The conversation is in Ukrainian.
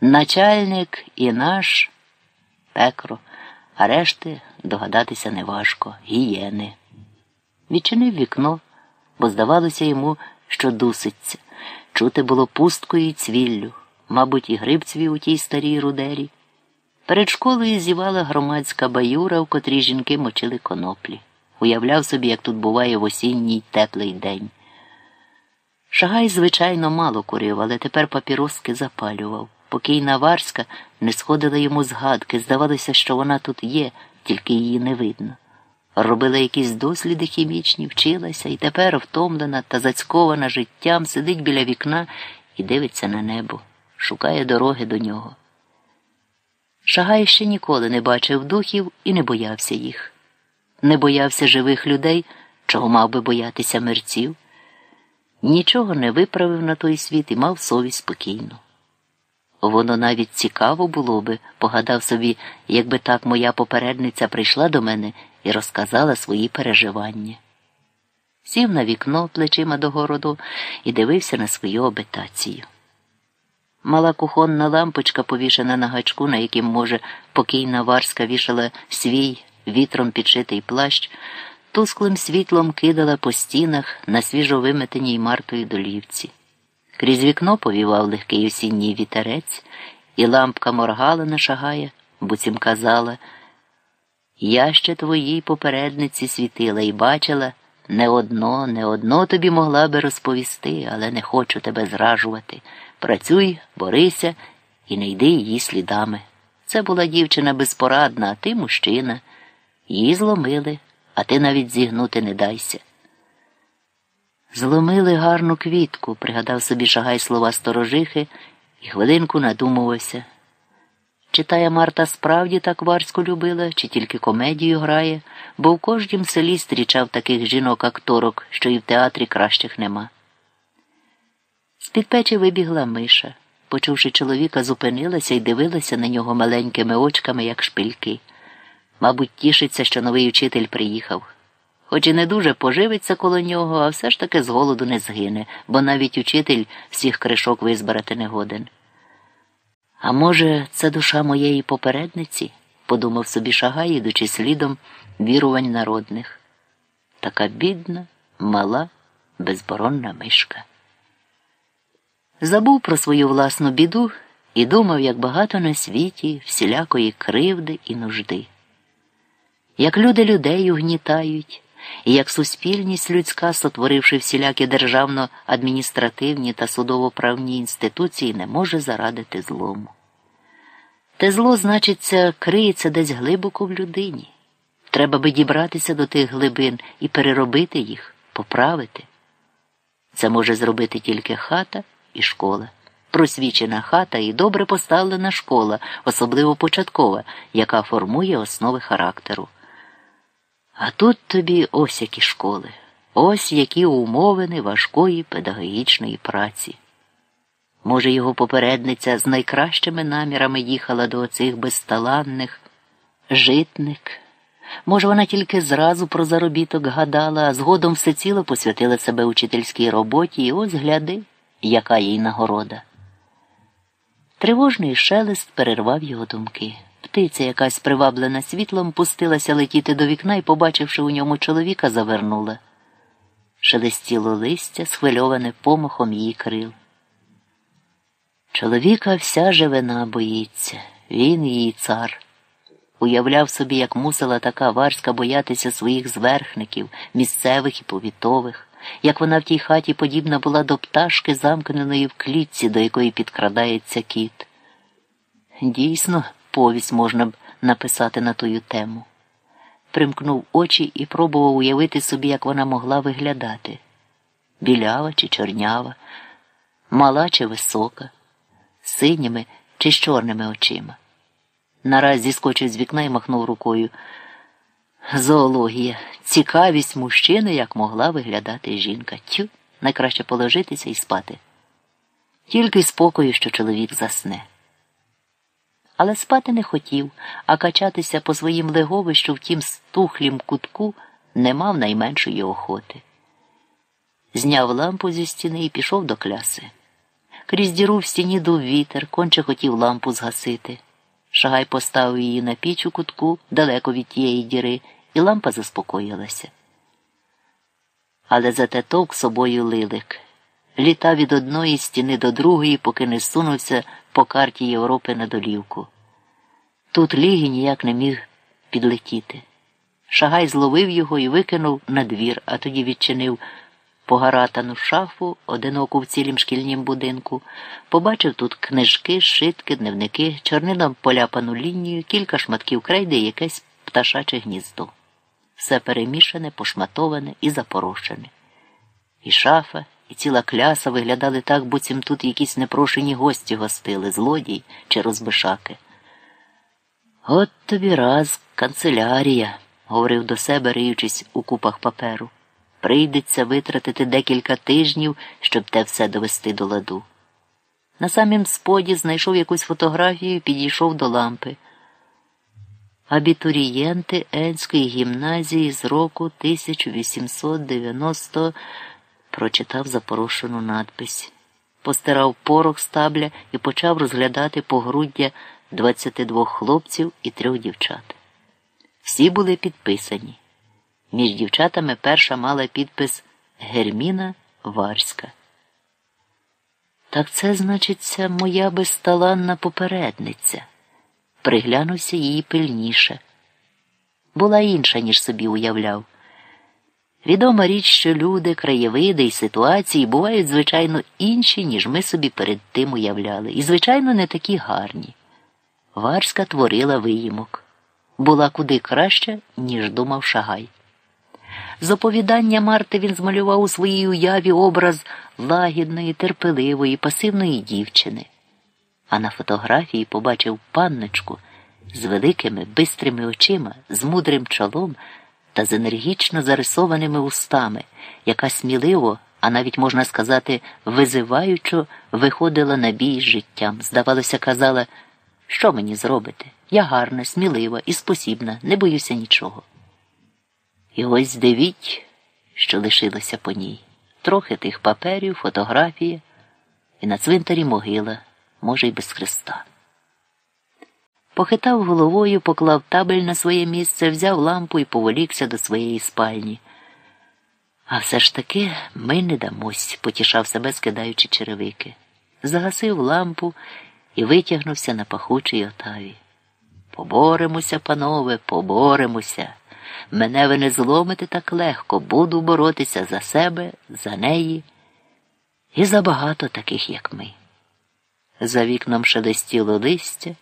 Начальник і наш пекро, а решти догадатися неважко, гієни. Відчинив вікно, бо здавалося йому, що дуситься. Чути було пусткою і цвіллю, мабуть, і грибцві у тій старій рудері. Перед школою зівала громадська баюра, в котрій жінки мочили коноплі. Уявляв собі, як тут буває в осінній теплий день. Шагай, звичайно, мало курив, але тепер папіроски запалював. Покійна Варська не сходила йому згадки, здавалося, що вона тут є, тільки її не видно. Робила якісь досліди хімічні, вчилася і тепер, втомлена та зацькована життям, сидить біля вікна і дивиться на небо, шукає дороги до нього. Шагай ще ніколи не бачив духів і не боявся їх. Не боявся живих людей, чого мав би боятися мерців. Нічого не виправив на той світ і мав совість спокійну. Воно навіть цікаво було би, погадав собі, якби так моя попередниця прийшла до мене і розказала свої переживання. Сів на вікно плечима до городу і дивився на свою обитацію. Мала кухонна лампочка, повішена на гачку, на яким, може, покійна Варська вішала свій вітром підшитий плащ, тусклим світлом кидала по стінах на свіжовиметеній мартою долівці. Крізь вікно повівав легкий осінній вітерець, і лампка моргала на шагає, буцім казала Я ще твоїй попередниці світила і бачила не одно, не одно тобі могла би розповісти, але не хочу тебе зражувати. Працюй, борися і не йди її слідами. Це була дівчина безпорадна, а ти мужчина. Її зломили, а ти навіть зігнути не дайся. Зломили гарну квітку, пригадав собі шагай слова сторожихи і хвилинку надумувався. Чи тая Марта справді так варську любила, чи тільки комедію грає, бо в кожнім селі зустрічав таких жінок-акторок, що і в театрі кращих нема. З-під печі вибігла миша. Почувши чоловіка, зупинилася і дивилася на нього маленькими очками, як шпильки. Мабуть, тішиться, що новий учитель приїхав. Хоч і не дуже поживиться коло нього, а все ж таки з голоду не згине, бо навіть учитель всіх кришок визбирати не годен. А може, це душа моєї попередниці? подумав собі шагай, ідучи слідом вірувань народних. Така бідна, мала, безборонна мишка. Забув про свою власну біду і думав, як багато на світі всілякої кривди і нужди. Як люди людей угнітають, і як суспільність людська, сотворивши всілякі державно-адміністративні та судово-правні інституції, не може зарадити злому. Те зло, значиться, криється десь глибоко в людині. Треба би дібратися до тих глибин і переробити їх, поправити. Це може зробити тільки хата і школа. Просвічена хата і добре поставлена школа, особливо початкова, яка формує основи характеру. А тут тобі ось які школи, ось які умовини важкої педагогічної праці. Може, його попередниця з найкращими намірами їхала до оцих безталанних житник. Може, вона тільки зразу про заробіток гадала, а згодом всеціло посвятила себе учительській роботі, і ось гляди, яка їй нагорода. Тривожний шелест перервав його думки. Птиця, якась приваблена світлом, пустилася летіти до вікна і, побачивши у ньому чоловіка, завернула. Шелестіло листя, схвильоване помахом її крил. Чоловіка вся живина боїться, він її цар. Уявляв собі, як мусила така варська боятися своїх зверхників, місцевих і повітових, як вона в тій хаті подібна була до пташки, замкненої в клітці, до якої підкрадається кіт. Дійсно, повість можна б написати на тую тему. Примкнув очі і пробував уявити собі, як вона могла виглядати білява чи чорнява, мала чи висока, синіми чи з чорними очима. Нараз зіскочив з вікна і махнув рукою. Зоологія, цікавість мужчини, як могла виглядати жінка. Тю, найкраще положитися і спати. Тільки спокою, що чоловік засне але спати не хотів, а качатися по своїм леговищу в тім стухлім кутку не мав найменшої охоти. Зняв лампу зі стіни і пішов до кляси. Крізь діру в стіні дув вітер, конче хотів лампу згасити. Шагай поставив її на піч у кутку далеко від тієї діри, і лампа заспокоїлася. Але зате товк собою лилик. Літав від одної стіни до другої, поки не сунувся по карті Європи на долівку. Тут ліги ніяк не міг підлетіти. Шагай зловив його і викинув на двір, а тоді відчинив погаратану шафу, одиноку в цілім шкільнім будинку, побачив тут книжки, шитки, дневники, чорнином поляпану лінію, кілька шматків крейди і якесь пташаче гніздо. Все перемішане, пошматоване і запорошене. І шафа, і ціла кляса виглядали так, буцім тут якісь непрошені гості гостили, злодій чи розбишаки. От тобі раз канцелярія, говорив до себе, риючись у купах паперу. Прийдеться витратити декілька тижнів, щоб те все довести до ладу. На самім споді знайшов якусь фотографію і підійшов до лампи. Абітурієнти Енської гімназії з року 1890 прочитав запорошену надпись, постирав порох стабля і почав розглядати погруддя 22 хлопців і трьох дівчат. Всі були підписані. Між дівчатами перша мала підпис Герміна Варська. Так це, значиться, моя безталанна попередниця. Приглянувся її пильніше. Була інша, ніж собі уявляв. Відома річ, що люди, краєвиди і ситуації бувають, звичайно, інші, ніж ми собі перед тим уявляли, і, звичайно, не такі гарні. Варська творила виїмок. Була куди краще, ніж думав Шагай. З оповідання Марти він змалював у своїй уяві образ лагідної, терпеливої, пасивної дівчини, а на фотографії побачив панночку з великими бистрими очима, з мудрим чолом та з енергічно зарисованими устами, яка сміливо, а навіть можна сказати, визиваючо виходила на бій з життям. Здавалося, казала, що мені зробити? Я гарна, смілива і спосібна, не боюся нічого. І ось дивіть, що лишилося по ній. Трохи тих паперів, фотографії, і на цвинтарі могила, може, й без хреста. Похитав головою, поклав табель на своє місце, взяв лампу і поволікся до своєї спальні. А все ж таки ми не дамось, потішав себе, скидаючи черевики. Загасив лампу і витягнувся на пахучій отаві. Поборемося, панове, поборемося. Мене ви не зломите так легко, буду боротися за себе, за неї і за багато таких, як ми. За вікном шелестіло листя.